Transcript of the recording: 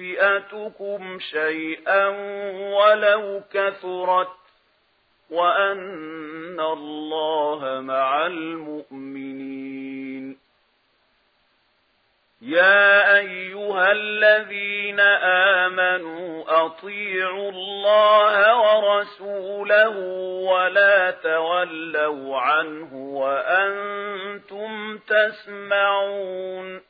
فئتكم شيئا ولو كثرت وأن الله مع المؤمنين يا أيها الذين آمنوا أطيعوا الله ورسوله ولا تولوا عنه وأنتم تسمعون